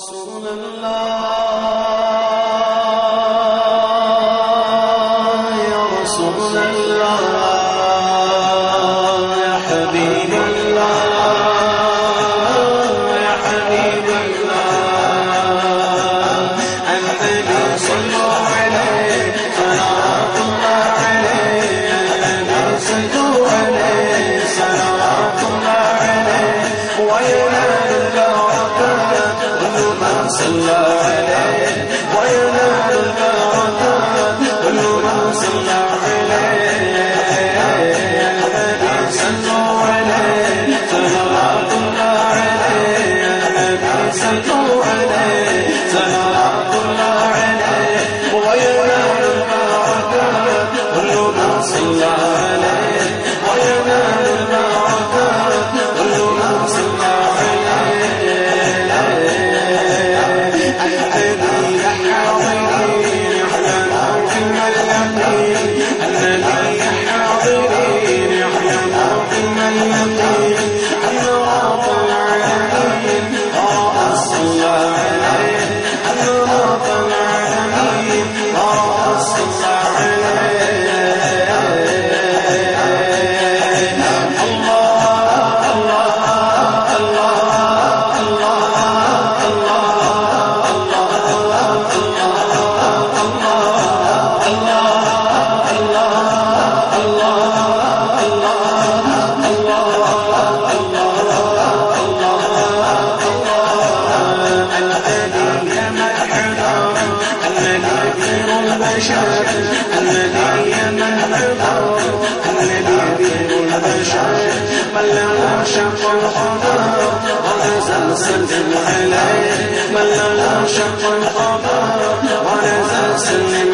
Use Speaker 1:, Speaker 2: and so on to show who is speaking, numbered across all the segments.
Speaker 1: رسول اللہ سنا ہے خير البشر الذي يمنعه ملا خير البشر من له شق القمر ونزلزل عليه من له شق القمر ونزلزل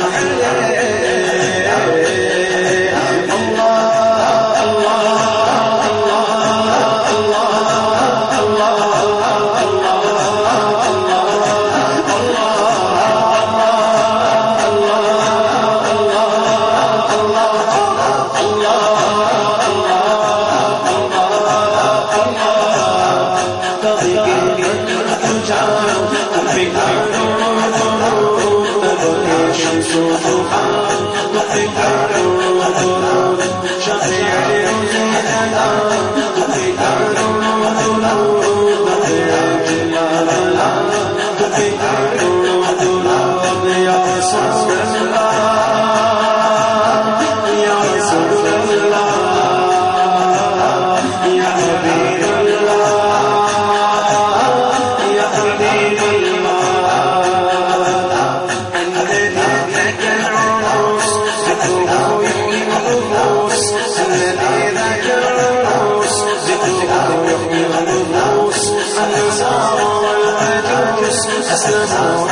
Speaker 1: Jesus.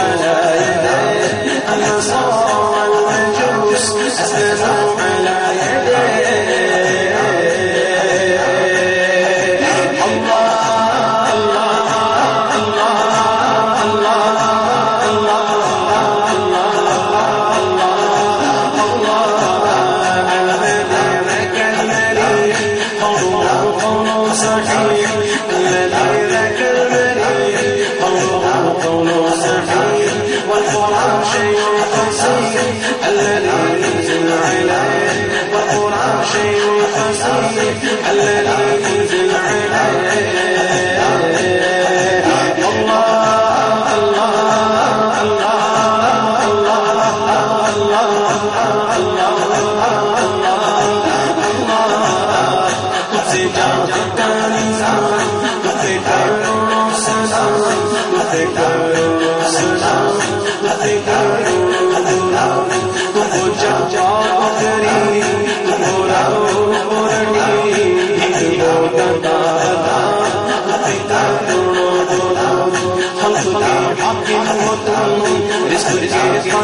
Speaker 1: جا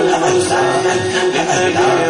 Speaker 1: ثم الحسين